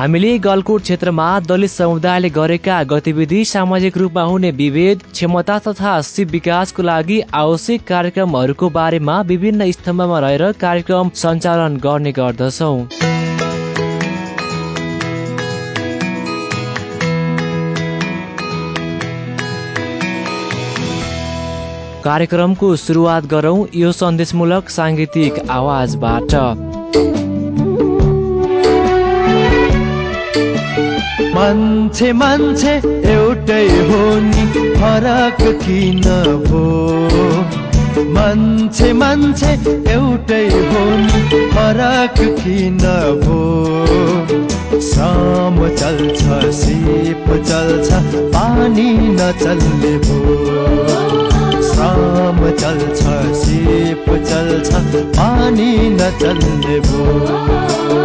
हामीले गलकोट क्षेत्रमा दलित समुदायले गरेका गतिविधि सामाजिक रूपमा हुने विभेद क्षमता तथा सिप विकासको लागि आवश्यक कार्यक्रमहरूको बारेमा विभिन्न स्तम्भमा रहेर कार्यक्रम सञ्चालन गर्ने गर्दछौ। कार्यक्रमको सुरुवात गरौँ यो सन्देशमूलक साङ्गीतिक आवाजबाट। मान्छे मान्छे एउटै हो नि फरक किन भो मान्छे मान्छे एउटै हो नि फरक किन भो श्रम चल्छ सिप चल्छ पानी नचल्ने भो श्रम चल्छ सिप चल्छ पानी नचल्ने भो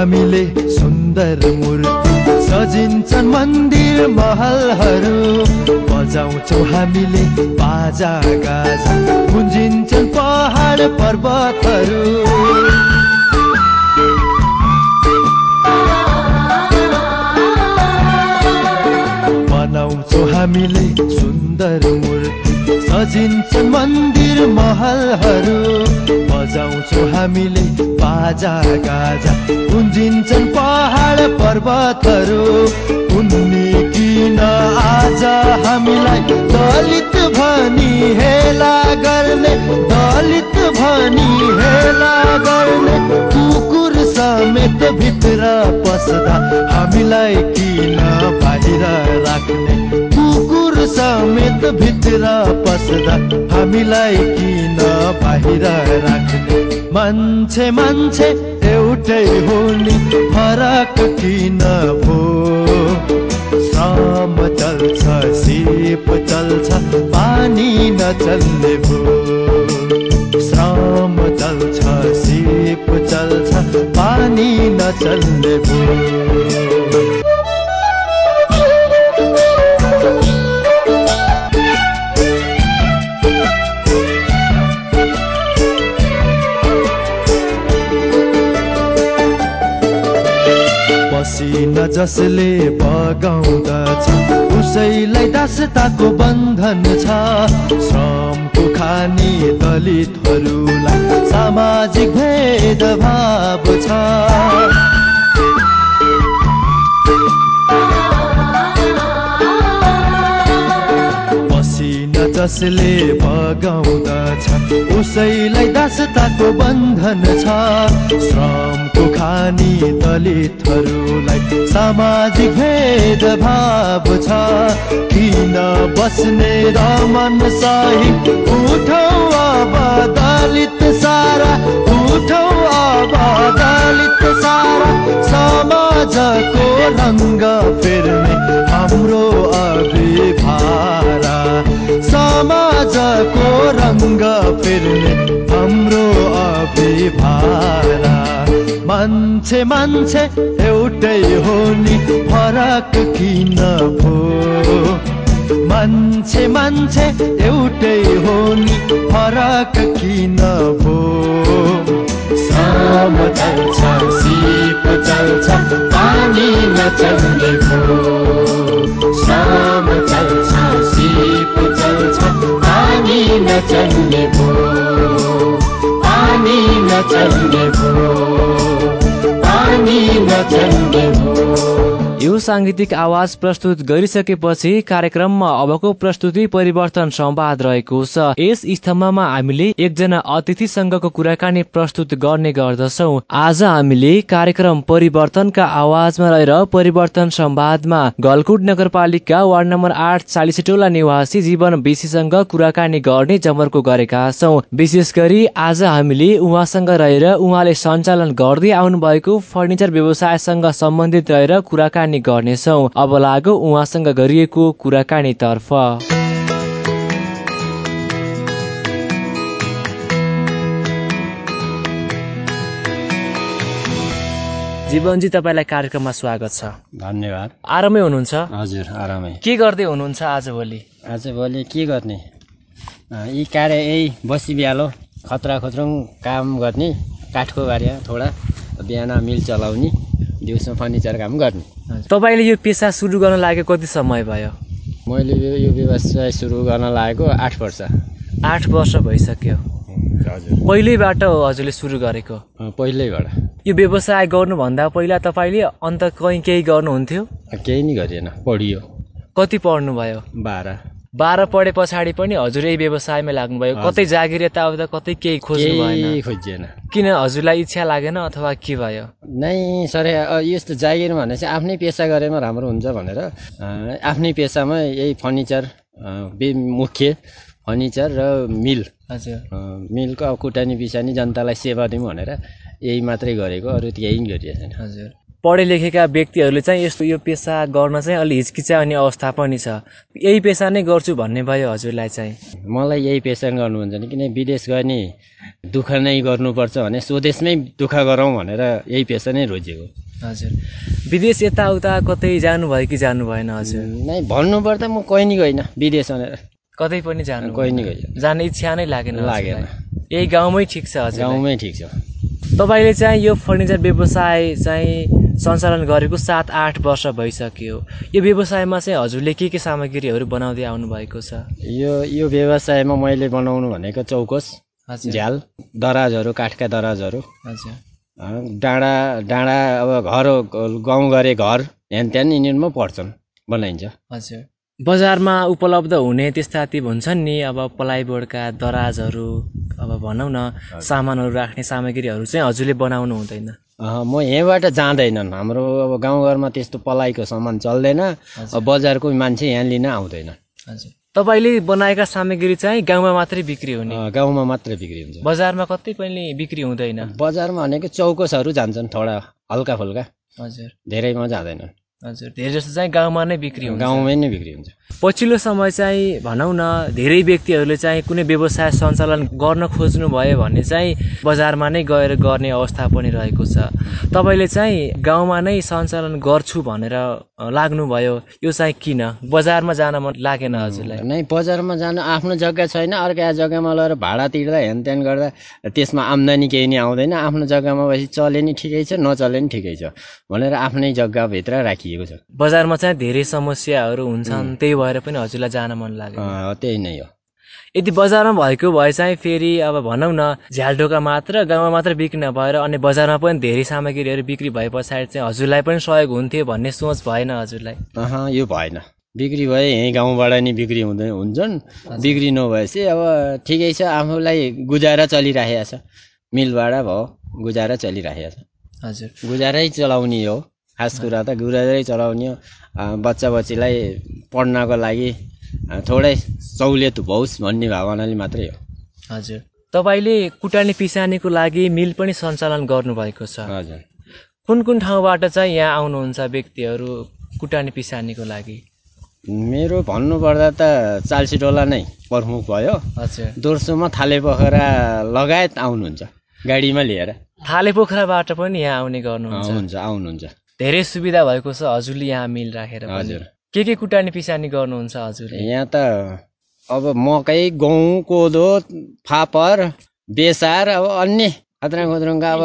हामीले सुन्दर मूर्ति। सजिन्छन् मन्दिर महलहरू। बजाउँछौँ हामीले बाजा गाजा। गुन्जिन्छन् पहाड पर्वतहरू। बनाउँछौँ हामीले सुन्दर मूर्ति। सजिन्छन् मन्दिर महलहरू। बजाउँछौँ हामीले बाजा गाजा गुन्जिन्छन् पहाड पर्वतहरू। उन्नी किन आज हामीलाई दलित भनी हेला गर्ने दलित भनी हेला गर्ने कुकुर समेत भित्र पस्दा हामीलाई किन बाहिर राख्ने? समेत भित्र पस्दा हामीलाई किन बाहिर राख्ने? मान्छे मान्छे एउटै हो नि फरक किन भो? श्रम चल्छ सिप चल्छ पानी नचल्ने भो? श्रम चल्छ सिप चल्छ पानी नचल्ने भो? जसले बगाउँदछ उसैलाई दासताको बन्धन छ। श्रमको खाने दलितहरूलाई सामाजिक भेदभाव छ। जसले बगाउँदछ उसैलाई दासताको बन्धन छ। श्रम खानी दलितहरूलाई सामाजिक भेदभाव छ। किन बस्ने रमन सही उठौ अब दलित सारा उठौ अब दलित सारा। समाजको रङ्ग फेर्ने हाम्रो अभिभारा। समाजको रङ्ग फेर्ने अभिभारा मान्छे मान्छे एउटै हो नि फरक किन भो मान्छे मान्छे एउटै हो नि फरक किन भो साम चल्छ सिप चल्छ पानी नचल्ने भो साम चल्छ सिप चल्छ पानी नचल्ने भो नचल्ने भो पानी नचल्ने भो यो साङ्गीतिक आवाज प्रस्तुत गरिसकेपछि कार्यक्रममा अबको प्रस्तुति परिवर्तन संवाद रहेको छ। यस स्तम्भमा हामीले एकजना अतिथिसँगको कुराकानी प्रस्तुत गर्ने गर्दछौ। आज हामीले कार्यक्रम परिवर्तनका आवाजमा रहेर परिवर्तन संवादमा गलकुट नगरपालिका वार्ड नम्बर आठ चालिसटोला निवासी जीवन बेसीसँग कुराकानी गर्ने जमर्को गरेका छौ। विशेष गरी आज हामीले उहाँसँग रहेर उहाँले सञ्चालन गर्दै आउनु भएको फर्निचर व्यवसायसँग सम्बन्धित रहेर कुराकानी गर्नेछौ। अब लागो उहाँसँग गरिएको कुराकानीतर्फ जीवनजी तपाईँलाई कार्यक्रममा स्वागत छ। धन्यवाद। आरामै हुनुहुन्छ? हजुर आरामै। के गर्दै हुनुहुन्छ आजभोलि आजभोलि के गर्ने? यी कार्य यही बसी बिहालो खतरा खत्रङ काम गर्ने। काठको कार्य थोडा बिहान मिल चलाउने दिउँसो फर्निचर काम गर्ने। तपाईँले यो पेसा सुरु गर्न लागेको कति समय भयो? मैले यो व्यवसाय सुरु गर्न लागेको आठ वर्ष। आठ वर्ष भइसक्यो। हजुर। पहिल्यैबाट हो हजुरले सुरु गरेको? पहिल्यैबाट। यो व्यवसाय गर्नुभन्दा पहिला तपाईँले अन्त कहीँ केही गर्नुहुन्थ्यो? केही नै गरिएन पढियो। कति पढ्नुभयो? बाह्र। बाह्र पढे पछाडि पनि हजुर यही व्यवसायमा लाग्नुभयो। कतै जागिर यताउता कतै केही खोज्नु भएन। खोजिएन किन हजुरलाई इच्छा लागेन अथवा के भयो? नै सर यस्तो जागिर भने चाहिँ आफ्नै पेसा गरेमा राम्रो हुन्छ भनेर आफ्नै पेसामा यही फर्निचर मुख्य फर्निचर र मिल। हजुर। मिलको अब कुटानी बिसानी जनतालाई सेवा दिउँ भनेर यही मात्रै गरेको अरू केही गरिएको छैन हजुर। पढे लेखेका व्यक्तिहरूले चाहिँ यस्तो यो पेसा गर्न चाहिँ अलि हिचकिचाउने अवस्था पनि छ। यही पेसा नै गर्छु भन्ने भयो हजुरलाई चाहिँ। मलाई यही पेसा गर्नुहुन्छ भने किन विदेश गर्ने दुःख नै गर्नुपर्छ भने स्वदेशमै दुःख गरौँ भनेर यही पेसा नै रोजेको। हजुर। विदेश यताउता कतै जानुभयो कि जानु भएन हजुर नै भन्नुपर्दा म कोही नि गइनँ विदेश भनेर। कतै पनि जानु कोही गइनँ। जाने इच्छा नै लागेन लागेन। यही गाउँमै ठिक छ हजुर गाउँमै ठिक छ। तपाईँले चाहिँ यो फर्निचर व्यवसाय चाहिँ सञ्चालन गरेको सात आठ वर्ष भइसक्यो। यो व्यवसायमा चाहिँ हजुरले के के सामग्रीहरू बनाउँदै आउनु भएको छ? यो यो व्यवसायमा मैले बनाउनु भनेको चौकोस झ्याल दराजहरू काठका दराजहरू। डाँडा डाँडा अब घर गाउँ गरे घर ह्यान त्यान यिनीहरूमा पर्छन् बनाइन्छ। हजुर। बजारमा उपलब्ध हुने त्यस्ता ती हुन्छन् नि अब प्लाइबोर्डका दराजहरू। अब भनौँ न सामानहरू राख्ने सामग्रीहरू चाहिँ हजुरले बनाउनु हुँदैन। म यहीँबाट जाँदैनन्। हाम्रो अब गाउँघरमा त्यस्तो पलाइको सामान चल्दैन। बजारको मान्छे यहाँ लिन आउँदैन। हजुर। तपाईँले बनाएका सामग्री चाहिँ गाउँमा मात्रै बिक्री हुने। गाउँमा मात्रै बिक्री हुन्छ। बजारमा कतै पनि बिक्री हुँदैन। बजारमा भनेको चौकोसहरू जान्छन् थोडा हल्का फुल्का। हजुर। धेरैमा जाँदैनन्। हजुर धेरै जस्तो चाहिँ गाउँमा नै बिक्री हुन्छ। गाउँमै नै बिक्री हुन्छ। पछिल्लो समय चाहिँ भनौँ न धेरै व्यक्तिहरूले चाहिँ कुनै व्यवसाय सञ्चालन गर्न खोज्नु भयो भने चाहिँ बजारमा नै गएर गर्ने अवस्था पनि रहेको छ। तपाईँले चाहिँ गाउँमा नै सञ्चालन गर्छु भनेर लाग्नुभयो। यो चाहिँ किन? बजारमा जान मन लागेन हजुरलाई। नै बजारमा जानु आफ्नो जग्गा छैन अर्को जग्गामा लगेर भाडा तिर्दा हेनतेन गर्दा त्यसमा आम्दानी केही नै आउँदैन। आफ्नो जग्गामा बसी चले नि ठिकै छ नचले नि ठिकै छ भनेर आफ्नै जग्गाभित्र राखिएको छ। बजारमा चाहिँ धेरै समस्याहरू हुन्छन् त्यही भएर पनि हजुरलाई जान मन लाग्यो। त्यही नै हो। यदि बजारमा भएको भए चाहिँ फेरि अब भनौँ न झ्यालढोका मात्र गाउँमा मात्र बिक्री नभएर अनि बजारमा पनि धेरै सामग्रीहरू बिक्री भए पछाडि चाहिँ हजुरलाई पनि सहयोग हुन्थ्यो भन्ने सोच भएन हजुरलाई। यो भएन। बिक्री भए यहीँ गाउँबाट नि बिक्री हुँदै हुन्छन्। बिक्री नभएपछि अब ठिकै छ आफूलाई गुजारा चलिराखेको छ। मिलबाट भयो गुजारा चलिराखेको छ। हजुर। गुजारै चलाउने हो। खास कुरा त गुजारै चलाउने हो। बच्चा बच्चीलाई पढ्नको लागि थोरै सहुलियत होस् भन्ने भावनाले मात्रै हो। हजुर। तपाईँले कुटानी पिसानीको लागि मिल पनि सञ्चालन गर्नुभएको छ। हजुर। कुन कुन ठाउँबाट चाहिँ यहाँ आउनुहुन्छ व्यक्तिहरू कुटानी पिसानीको लागि? मेरो भन्नुपर्दा त चाल्सीटोला नै प्रमुख भयो। हजुर। दोस्रोमा थाले पोखरा लगायत आउनुहुन्छ गाडीमा लिएर। थाले पोखराबाट पनि यहाँ आउने गर्नुहुन्छ। हुन्छ आउनुहुन्छ। धेरै सुविधा भएको छ हजुरले यहाँ मिल राखेर। हजुर के के कुटानी पिसानी गर्नुहुन्छ हजुरले यहाँ त अब मकै गहुँ कोदो फापर बेसार अब अन्य खत्रङ खत्रङका अब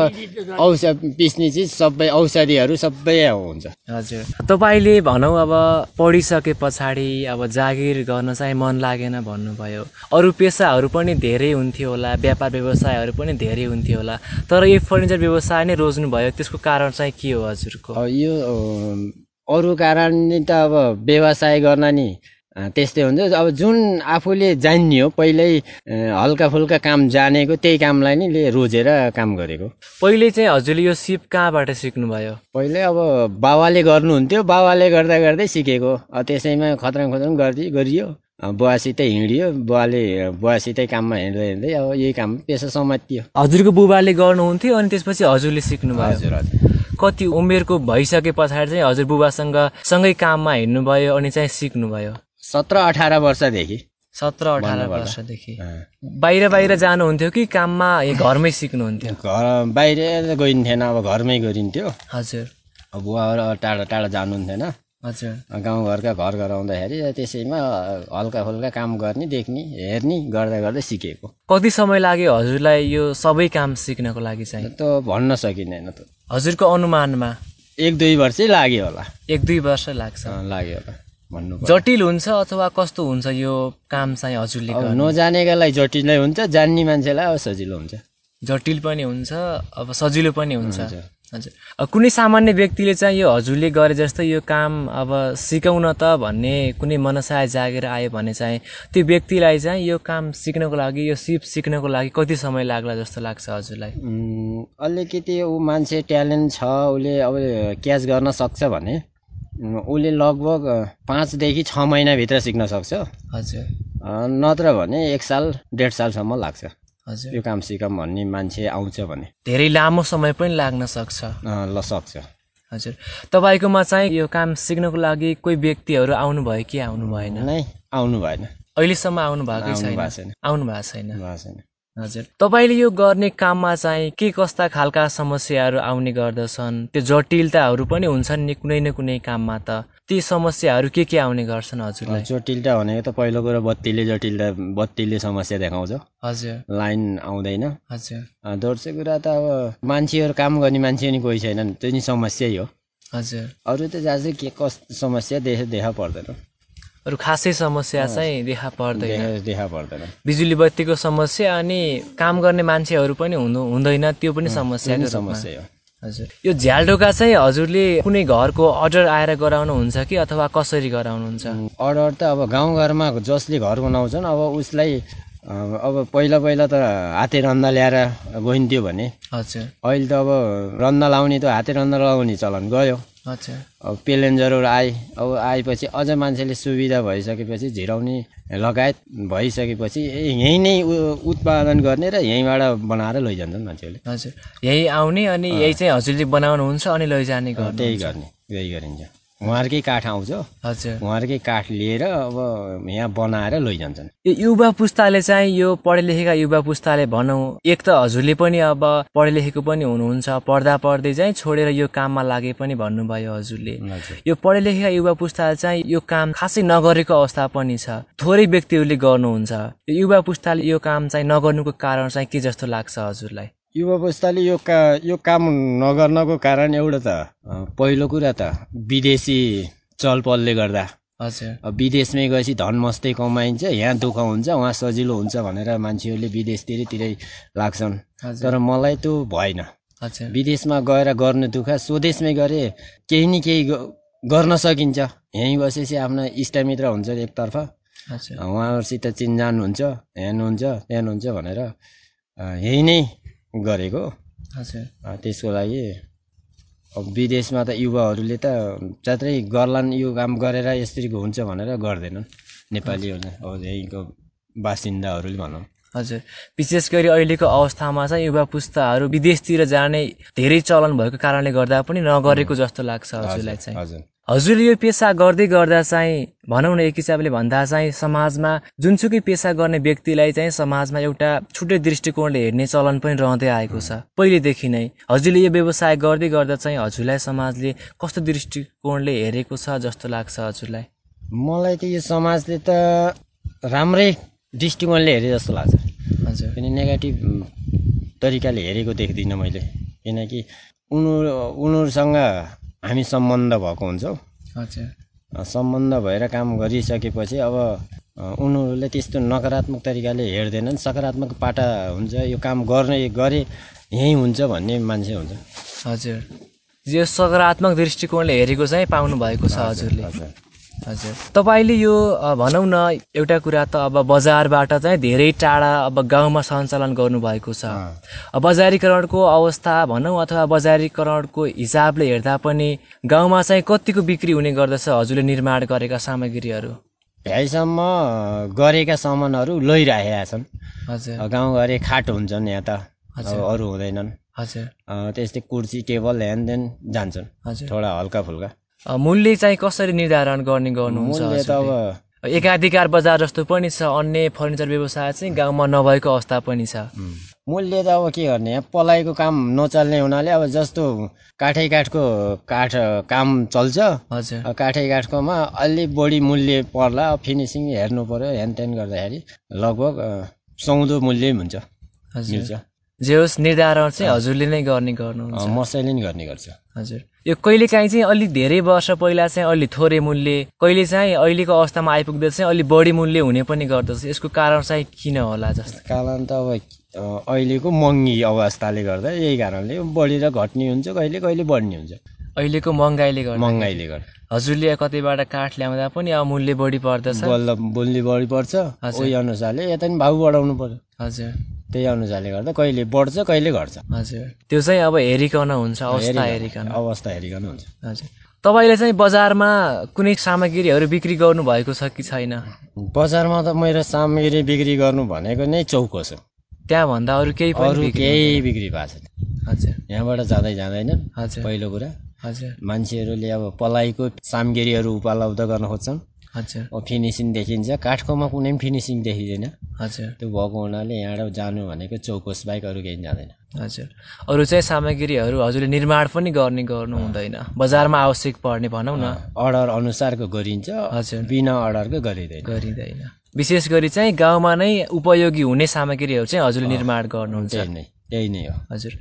औषध पिस्ने चिज सबै औषधिहरू सबै हुन्छ। हजुर। तपाईँले भनौँ अब पढिसके पछाडि अब जागिर गर्न चाहिँ मन लागेन भन्नुभयो। अरू पेसाहरू पनि धेरै हुन्थ्यो होला व्यापार व्यवसायहरू पनि धेरै हुन्थ्यो होला तर यो फर्निचर व्यवसाय नै रोज्नुभयो त्यसको कारण चाहिँ के हो हजुरको? यो अरू कारणले त अब व्यवसाय गर्न नि त्यस्तै हुन्छ अब जुन आफूले जान्ने हो पहिल्यै हल्का फुल्का काम जानेको त्यही कामलाई नि ले रोजेर काम गरेको। पहिले चाहिँ हजुरले यो सिप कहाँबाट सिक्नुभयो? पहिल्यै अब बाबाले गर्नुहुन्थ्यो। बाबाले गर्दा गर्दै सिकेको। अब त्यसैमा खत्रङ खत्रङ गर्दै गरियो। बुवासितै हिँडियो। बुवाले बुवासितै काममा हिँड्दै हिँड्दै अब यही काम पेसा समातियो। हजुरको बुबाले गर्नुहुन्थ्यो अनि त्यसपछि हजुरले सिक्नुभयो। हजुर हजुर। कति उमेरको भइसके पछाडि चाहिँ हजुर बुबासँग सँगै काममा हिँड्नुभयो अनि चाहिँ सिक्नुभयो। सत्र अठार वर्षदेखि। सत्र अठार। वर्षदेखि। बाहिर बाहिर जानुहुन्थ्यो कि काममा घरमै सिक्नुहुन्थ्यो? घर बाहिर गइन्थेन अब घरमै गरिन्थ्यो। हजुर। अब बुवाहरू टाढा टाढा जानुहुन्थेन। हजुर। गाउँघरका घर घर आउँदाखेरि त्यसैमा हल्का फुल्का काम गर्ने देख्ने हेर्ने गर्दा गर्दै सिकेको। कति समय लाग्यो हजुरलाई यो सबै काम सिक्नको लागि चाहिँ? त भन्न सकिँदैन त हजुरको अनुमानमा? एक दुई वर्षै लाग्यो होला। एक दुई वर्ष लाग्छ। लाग्यो होला। भन्नु। जटिल हुन्छ अथवा कस्तो हुन्छ यो काम चाहिँ हजुरले? नजानेकालाई जटिलै हुन्छ जान्ने मान्छेलाई अब सजिलो हुन्छ जटिल पनि हुन्छ अब सजिलो पनि हुन्छ। हजुर अब कुनै सामान्य व्यक्तिले चाहिँ यो हजुरले गरे जस्तो यो काम अब सिकाउन त भन्ने कुनै मनसाय जागेर आयो भने चाहिँ त्यो व्यक्तिलाई चाहिँ यो काम सिक्नको लागि यो सिप सिक्नको लागि कति समय लाग्ला जस्तो लाग्छ हजुरलाई अलिकति ऊ मान्छे ट्यालेन्ट छ उसले अब क्याच गर्न सक्छ भने उसले लगभग पाँचदेखि छ महिनाभित्र सिक्न सक्छ। हजुर। नत्र भने एक साल डेढ सालसम्म लाग्छ। हजुर। यो काम सिकौँ भन्ने मान्छे आउँछ भने। धेरै लामो समय पनि लाग्न सक्छ। ल सक्छ। हजुर। तपाईँकोमा चाहिँ यो काम सिक्नको लागि कोही व्यक्तिहरू आउनुभयो कि आउनु भएन नै आउनु भएन अहिलेसम्म आउनु भएकै छैन। भएको छैन। आउनु भएको छैन। भएको छैन। हजुर। तपाईँले यो गर्ने काममा चाहिँ के कस्ता खालका समस्याहरू आउने गर्दछन्? त्यो जटिलताहरू पनि हुन्छन् नि कुनै न कुनै काममा त। ती समस्याहरू के के आउने गर्छन् हजुरलाई? जटिलता भनेको त पहिलो कुरो बत्तीले जटिलता बत्तीले समस्या देखाउँछ। हजुर। लाइन आउँदैन। हजुर। दोस्रो कुरा त अब मान्छेहरू काम गर्ने मान्छे नि कोही छैनन्। त्यो नि समस्यै हो। हजुर। अरू त जहाँ के कस समस्या देख देखा पर्दैन। अरू खासै समस्या चाहिँ देखा पर्दैन। देखा पर्दैन। बिजुली बत्तीको समस्या अनि काम गर्ने मान्छेहरू पनि हुनु हुँदैन त्यो पनि रूपमा। समस्या हो। हजुर। यो झ्यालडोका चाहिँ हजुरले कुनै घरको अर्डर आएर गराउनुहुन्छ कि अथवा कसरी गराउनुहुन्छ? अर्डर त अब गाउँघरमा जसले घर बनाउँछन् अब उसलाई अब पहिला पहिला त हाते रन्दा ल्याएर गइन्थ्यो भने। हजुर। अहिले त अब रन्दा लाउने त हाते रन्दा लगाउने चलन गयो। अब पेलेन्जरहरू आए अब आएपछि अझ मान्छेले सुविधा भइसकेपछि झिराउने लगायत भइसकेपछि यहीँ नै उत्पादन गर्ने र यहीँबाट बनाएर लैजान्छन् मान्छेहरूले। हजुर। यही आउने अनि यही चाहिँ हजुरले बनाउनुहुन्छ अनि लैजाने त्यही गर्ने त्यही गरिन्छ। उहाँहरूकै काठ आउँछ हजुर। उहाँहरूकै काठ लिएर अब यहाँ बनाएर लैजान्छन्। यो युवा पुस्ताले चाहिँ यो पढे लेखेका युवा पुस्ताले भनौँ एक त हजुरले पनि अब पढे लेखेको पनि हुनुहुन्छ पढ्दा पढ्दै चाहिँ छोडेर यो काममा लागे पनि भन्नुभयो हजुरले। हजुर। यो पढे लेखेका युवा पुस्ताले चाहिँ यो काम खासै नगरेको अवस्था पनि छ। थोरै व्यक्तिहरूले गर्नुहुन्छ। यो युवा पुस्ताले यो काम चाहिँ नगर्नुको कारण चाहिँ के जस्तो लाग्छ हजुरलाई? युवा पुस्ताले यो का यो काम नगर्नको कारण एउटा त पहिलो कुरा त विदेशी चलपलले गर्दा। हजुर। अब विदेशमै गएपछि धन मस्तै कमाइन्छ यहाँ दुःख हुन्छ उहाँ सजिलो हुन्छ भनेर मान्छेहरूले विदेशतिरतिरै लाग्छन्। तर मलाई त्यो भएन। हजुर। विदेशमा गएर गर्नु दुःख स्वदेशमै गरे केही न केही गर्न सकिन्छ। यहीँ बसेपछि आफ्ना इष्टमित्र हुन्छ एकतर्फ। उहाँहरूसित चिनजान हुन्छ ह्यान हुन्छ त्यान हुन्छ भनेर यही नै गरेको। त्यसको लागि अब विदेशमा त युवाहरूले त जात्रै गर्लान् यो काम गरेर यसरी हुन्छ भनेर गर्दैनन् नेपालीहरूले। अब यहीँको बासिन्दाहरूले भनौँ। हजुर। विशेष गरी अहिलेको अवस्थामा चाहिँ युवा पुस्ताहरू विदेशतिर जाने धेरै चलन भएको कारणले गर्दा पनि नगरेको जस्तो लाग्छ हजुरलाई चाहिँ। हजुर। हजुरले यो पेसा गर्दै गर्दा चाहिँ भनौँ न एक हिसाबले भन्दा चाहिँ समाजमा जुनसुकै पेसा गर्ने व्यक्तिलाई चाहिँ समाजमा एउटा छुट्टै दृष्टिकोणले हेर्ने चलन पनि रहँदै आएको छ। पहिलेदेखि नै हजुरले यो व्यवसाय गर्दै गर्दा चाहिँ हजुरलाई समाजले कस्तो दृष्टिकोणले हेरेको छ जस्तो लाग्छ हजुरलाई? मलाई त यो समाजले त राम्रै दृष्टिकोणले हेरे जस्तो लाग्छ। हजुर। पनि नेगेटिभ तरिकाले हेरेको देख्दिनँ मैले। किनकि उनीहरू उनीहरूसँग हामी सम्बन्ध भएको हुन्छौँ। सम्बन्ध भएर काम गरिसकेपछि अब उनीहरूले त्यस्तो नकारात्मक तरिकाले हेर्दैनन्। सकारात्मक पाटा हुन्छ यो काम गर्ने गरे यहीँ हुन्छ भन्ने मान्छे हुन्छ। हजुर। यो सकारात्मक दृष्टिकोणले हेरेको चाहिँ पाउनु भएको छ हजुरले। हजुर। तपाईँले यो भनौँ न एउटा कुरा त अब बजारबाट चाहिँ धेरै टाढा अब गाउँमा सञ्चालन गर्नुभएको छ। बजारीकरणको अवस्था भनौँ अथवा बजारीकरणको हिसाबले हेर्दा पनि गाउँमा चाहिँ कतिको बिक्री हुने गर्दछ हजुरले निर्माण गरेका सामग्रीहरू? भ्याइसम्म गरेका सामानहरू लैराखेका छन्। हजुर। गाउँघरि खाट हुन्छन् यहाँ त। अरू हुँदैनन्। हजुर। त्यस्तै कुर्सी टेबल ह्यानदेन जान्छन्। हजुर। थोडा हल्का फुल्का। मूल्य चाहिँ कसरी निर्धारण गर्ने गर्नुहुन्छ एकाधिकार बजार जस्तो पनि छ अन्य फर्निचर व्यवसाय चाहिँ गाउँमा नभएको अवस्था पनि छ। मूल्य त अब के गर्ने? पलाइको काम नचल्ने हुनाले अब जस्तो काठै काठको काठ काम चल्छ। हजुर। काठै काठकोमा अलि बढी मूल्य पर्ला फिनिसिङ हेर्नु पऱ्यो ह्यानत्यान गर्दाखेरि लगभग सुहाउँदो मूल्य हुन्छ। हजुर। जे होस् निर्धारण चाहिँ हजुरले नै गर्ने गर्नुहुन्छ। अ, मसैले नि गर्ने गर्छ। हजुर। यो कहिलेकाहीँ चाहिँ अलिक धेरै वर्ष पहिला चाहिँ अलि थोरै मूल्य कहिले चाहिँ अहिलेको अवस्थामा आइपुग्दा चाहिँ अलि बढी मूल्य हुने पनि गर्दछ। यसको कारण चाहिँ किन होला जस्तो? कारण त अब अहिलेको महँगी अवस्थाले गर्दा यही कारणले बढी र घट्ने हुन्छ कहिले कहिले बढ्ने हुन्छ। अहिलेको महँगाइले गर्दा? महँगाइले गर्दा। हजुरले कतैबाट काठ ल्याउँदा पनि अब मूल्य बढी पर्दछ। बल्ल बोल्ने बढी पर्छ। अनुसारले यता नि भाउ बढाउनु पर्यो। हजुर। त्यही अनुसारले गर्दा कहिले बढ्छ कहिले घट्छ। हजुर। त्यो चाहिँ अब हेरिकन हुन्छ अवस्था हेरिकन अवस्था हेरिकन हुन्छ। हजुर। तपाईँले चाहिँ बजारमा कुनै सामग्रीहरू बिक्री गर्नु भएको छ कि छैन? बजारमा त मेरो सामग्री बिक्री गर्नु भनेको नै चौको छ। त्यहाँभन्दा अरू केही अरू बिक्री केही बिक्री भएको छैन। हजुर। यहाँबाट जाँदै जाँदैनन् हजुर। पहिलो कुरा। हजुर। मान्छेहरूले अब पलाइको सामग्रीहरू उपलब्ध गर्न खोज्छन्। हजुर। फिनिसिङ देखिन्छ। काठकोमा कुनै पनि फिनिसिङ देखिँदैन। हजुर। त्यो भएको हुनाले यहाँबाट जानु भनेको चौकोस बाहेक अरू केही जाँदैन। हजुर। अरू चाहिँ सामग्रीहरू हजुरले निर्माण पनि गर्ने गर्नु हुँदैन बजारमा आवश्यक पर्ने भनौँ न। अर्डर अनुसारको गरिन्छ। हजुर। बिना अर्डरको गरिँदैन। गरिँदैन। विशेष गरी चाहिँ गाउँमा नै उपयोगी हुने सामग्रीहरू चाहिँ हजुरले निर्माण गर्नुहुन्छ। त्यही नै हो। हजुर।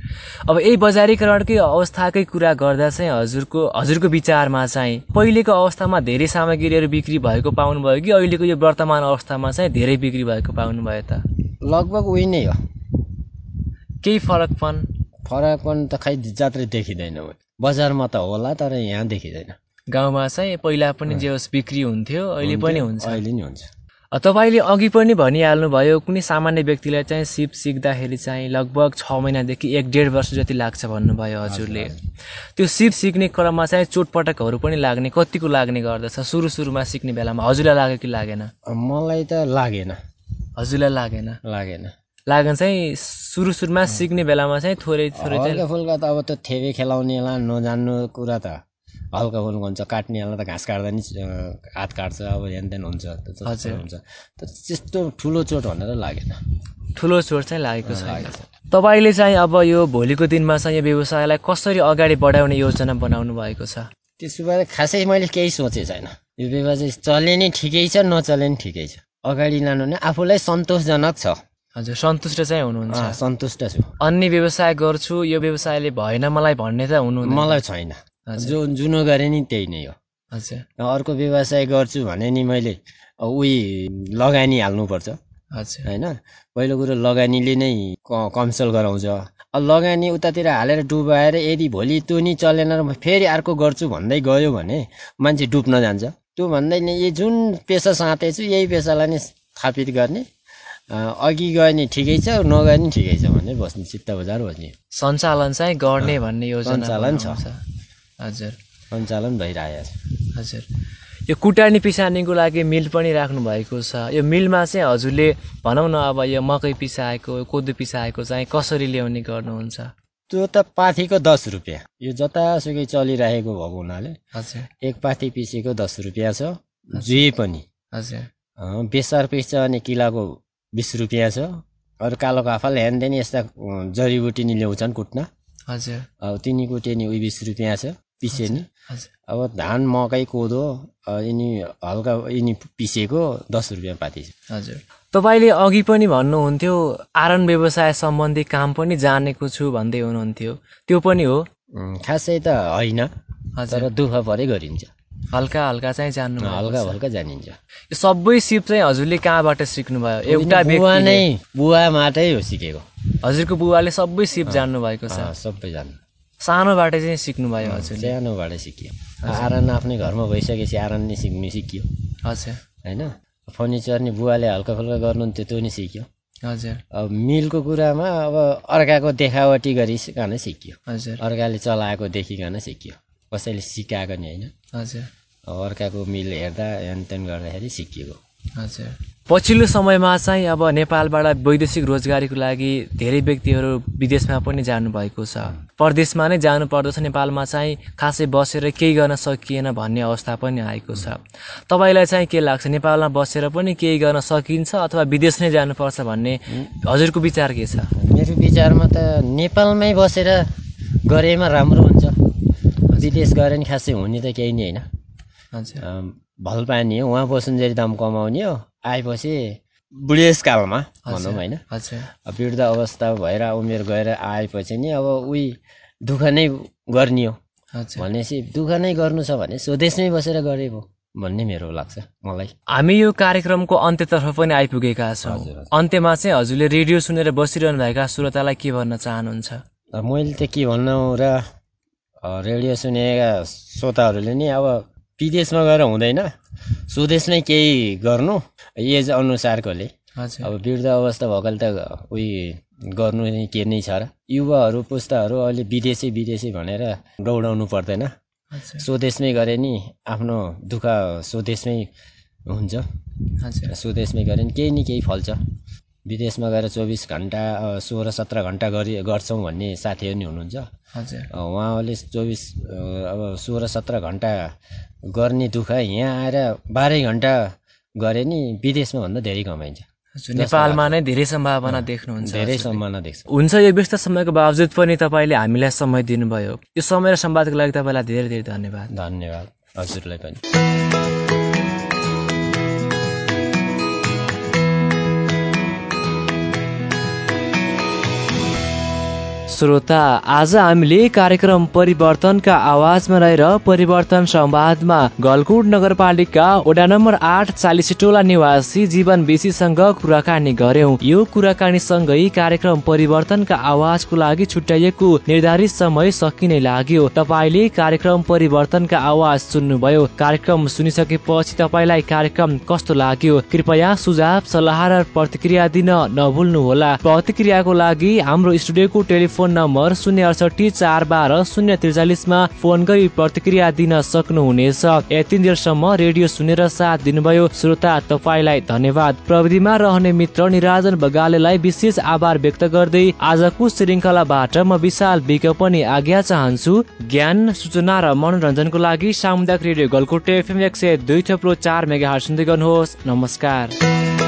अब यही बजारीकरणकै अवस्थाकै कुरा गर्दा चाहिँ हजुरको हजुरको विचारमा चाहिँ पहिलेको अवस्थामा धेरै सामग्रीहरू बिक्री भएको पाउनुभयो कि अहिलेको यो वर्तमान अवस्थामा चाहिँ धेरै बिक्री भएको पाउनुभयो त? लगभग उही नै हो। केही फरकपन फरक पनि त खै जात्रै देखिँदैन। बजारमा त होला तर यहाँ देखिँदैन। गाउँमा चाहिँ पहिला पनि जे होस् बिक्री हुन्थ्यो अहिले पनि हुन्छ। अहिले नि हुन्छ। तपाईँले अघि पनि भनिहाल्नुभयो कुनै सामान्य व्यक्तिलाई चाहिँ सिप सिक्दाखेरि चाहिँ लगभग छ महिनादेखि एक डेढ वर्ष जति लाग्छ भन्नुभयो हजुरले। त्यो सिप सिक्ने क्रममा चाहिँ चोटपटकहरू पनि लाग्ने कतिको लाग्ने गर्दछ? सुरु सुरुमा सिक्ने बेलामा हजुरलाई लाग्यो कि लागेन? मलाई त लागेन। हजुरलाई लागेन? लागेन। लागेन चाहिँ सुरु सुरुमा सिक्ने बेलामा चाहिँ थोरै थोरै चाहिँ हल्का फुल्का त अब त थेबे खेलाउनेलाई नजान्नु कुरा त। हल्का फुल्का हुन्छ काट्नेलाई त घाँस काट्दा नि हात काट्छ अब हेन तेन हुन्छ। हुन्छ। तर त्यस्तो ठुलो चोट भनेर लागेन। ठुलो चोट चाहिँ लागेको छैन। तपाईँले चाहिँ अब यो भोलिको दिनमा चाहिँ यो व्यवसायलाई कसरी अगाडि बढाउने योजना बनाउनु भएको छ? त्यसको बारे खासै मैले केही सोचेको छैन। यो व्यवसाय चले नि ठिकै छ नचले नि ठिकै छ। अगाडि लानु नै आफूलाई सन्तोषजनक छ। हजुर सन्तुष्ट चाहिँ हुनुहुन्छ। सन्तुष्ट छु। अन्य व्यवसाय गर्छु यो व्यवसायले भएन मलाई भन्ने त हुनु मलाई छैन। जो जुन गरे नि त्यही नै हो। हजुर। अर्को व्यवसाय गर्छु भने नि मैले उही लगानी हाल्नुपर्छ। हजुर। होइन? पहिलो कुरो लगानीले नै क- कमसल गराउँछ। लगानी उतातिर हालेर डुबाएर यदि भोलि त्यो नि चलेन र फेरि अर्को गर्छु भन्दै गयो भने मान्छे डुब्न जान्छ। त्यो भन्दै नि यो जुन पेसा साँतेछु यही पेसालाई नै स्थापित गर्ने। अघि गयो नि ठिकै छ नगए नि ठिकै छ भनेर बस्ने चित्त बजार बस्ने सञ्चालन चाहिँ गर्ने भन्ने योजना सञ्चालन छ। हजुर। सञ्चालन भइरहेको छ। हजुर। यो कुटानी पिसानीको लागि मिल पनि राख्नु भएको छ। यो मिलमा चाहिँ हजुरले भनौँ न अब यो मकै पिसाएको कोदो पिसाएको चाहिँ कसरी ल्याउने गर्नुहुन्छ? त्यो त पाथीको दस रुपियाँ। यो जतासुकै चलिरहेको भएको हुनाले हजुर। एक पाथी पिसेको दस रुपियाँ छ। जे पनि। हजुर। बेसार पिस्छ अनि किलाको बिस रुपियाँ छ। अरू कालो काफल ह्यान्देन यस्ता जडीबुटी नि ल्याउँछन् कुट्न। हजुर। अब तिनी कुटे नि उही बिस रुपियाँ छ पिसे नि हजुर। अब धान मकै कोदो यिनी हल्का यिनी पिसेको दस रुपियाँ पाथी छ। हजुर। तपाईँले अघि पनि भन्नुहुन्थ्यो आरन व्यवसाय सम्बन्धी काम पनि जानेको छु भन्दै हुनुहुन्थ्यो। त्यो पनि हो। खासै त होइन हजुर। तर दुःख परे गरिन्छ। हल्का हल्का चाहिँ जान्नु हल्का। हल्का जानिन्छ। यो सबै सिप चाहिँ हजुरले कहाँबाट सिक्नुभयो? एउटा बुवा नै बुवामाटै हो सिकेको। हजुरको बुवाले सबै सिप जान्नु भएको छ। सबै जान्नु। सानोबाट चाहिँ सिक्नुभयो हजुरले। सानोबाट सिकियो। आरन आफ्नै घरमा भइसकेपछि आरन नै सिक्नु सिकियो। हजुर। होइन? फर्निचर नि बुवाले हल्का फुल्का गर्नुहुन्थ्यो त्यो नि सिक्यो। हजुर। अब मिलको कुरामा अब अर्काको देखावटी गरिकन सिकियो। हजुर। अर्काले चलाएको देखिकन सिकियो। कसैले सिकाएको नि होइन। हजुर। अर्काको मिल हेर्दा हेनतेन गर्दाखेरि सिकिएको। हजुर। पछिल्लो समयमा चाहिँ अब नेपालबाट वैदेशिक रोजगारीको लागि धेरै व्यक्तिहरू विदेशमा पनि जानुभएको छ। परदेशमा नै जानु पर्दछ नेपालमा चाहिँ खासै बसेर केही गर्न सकिएन भन्ने अवस्था पनि आएको छ। तपाईँलाई चाहिँ के लाग्छ? नेपालमा बसेर पनि केही गर्न सकिन्छ अथवा विदेश नै जानुपर्छ भन्ने हजुरको विचार के छ? मेरो विचारमा त नेपालमै बसेर गरेमा राम्रो हुन्छ। विदेश गरे नि खासै हुने त केही नि होइन। हजुर अम, भल पानी हो उहाँ बसुन्जेरी दाम कमाउने हो आएपछि बुढेसकालमा भनौँ होइन। वृद्ध अवस्था भएर उमेर गएर आएपछि नि अब उही दुःख नै गर्ने हो। हजुर भनेपछि दुःख नै गर्नु छ भने स्वदेशमै बसेर गरे पो भन्ने मेरो लाग्छ मलाई। हामी यो कार्यक्रमको अन्त्यतर्फ पनि आइपुगेका छौँ। अन्त्यमा चाहिँ हजुरले रेडियो सुनेर बसिरहनु भएका श्रोतालाई के भन्न चाहनुहुन्छ? मैले त के भन्नु र रेडियो सुनेका श्रोताहरूले नि अब विदेशमा गएर हुँदैन। स्वदेशमै केही गर्नु एज अनुसारकोले। अब वृद्ध अवस्था भएकोले त उही गर्नु नै के नै छ र। युवाहरू पुस्ताहरू अहिले विदेशी विदेशी भनेर दौडाउनु पर्दैन। स्वदेशमै गरे नि आफ्नो दुःख स्वदेशमै हुन्छ। स्वदेशमै गरे नि केही न केही फल्छ। विदेशमा गएर चौबिस घन्टा सोह्र सत्र घन्टा गरी गर्छौँ भन्ने साथीहरू नि हुनुहुन्छ। उहाँहरूले चौबिस अब सोह्र सत्र घन्टा गर्ने दुःख यहाँ आएर बाह्रै घन्टा गरे नि विदेशमा भन्दा धेरै कमाइन्छ। नेपालमा नै धेरै सम्भावना देख्नुहुन्छ धेरै। सम्भावना देख्छ। हुन्छ यो व्यस्त समयको बावजुद पनि तपाईँले हामीलाई समय दिनुभयो। यो समय र सम्वादको लागि तपाईँलाई धेरै धेरै धन्यवाद। धन्यवाद। हजुरलाई पनि। श्रोता आज हामीले कार्यक्रम परिवर्तनका आवाजमा रहेर परिवर्तन संवादमा गलकुट नगरपालिका वडा नम्बर आठ चालिसी टोला निवासी जीवन बेसीसँग कुराकानी गर्यौं यो कुराकानी सँगै कार्यक्रम परिवर्तनका आवाजको लागि छुट्याइएको निर्धारित समय सकिने लाग्यो। तपाईँले कार्यक्रम परिवर्तनका आवाज सुन्नुभयो। कार्यक्रम सुनिसकेपछि तपाईँलाई कार्यक्रम कस्तो लाग्यो? कृपया सुझाव सल्लाह र प्रतिक्रिया दिन नभुल्नुहोला। प्रतिक्रियाको लागि हाम्रो स्टुडियोको टेलिफोन नम्बर शून्य अडसठी चार बाह्र शून्य त्रिचालिसमा फोन गरी प्रतिक्रिया दिन सक्नुहुनेछ। यति बेरसम्म रेडियो सुनेर साथ दिनुभयो। श्रोता तपाईँलाई धन्यवाद। प्रविधिमा रहने मित्र निराजन बगालेलाई विशेष आभार व्यक्त गर्दै आजको श्रृङ्खलाबाट म विशाल विक पनि आज्ञा चाहन्छु। ज्ञान सूचना र मनोरञ्जनको लागि सामुदायिक रेडियो गलकोटे एफएम एक सय दुई थप्लो चार मेगा सुन्दै गर्नुहोस्। नमस्कार।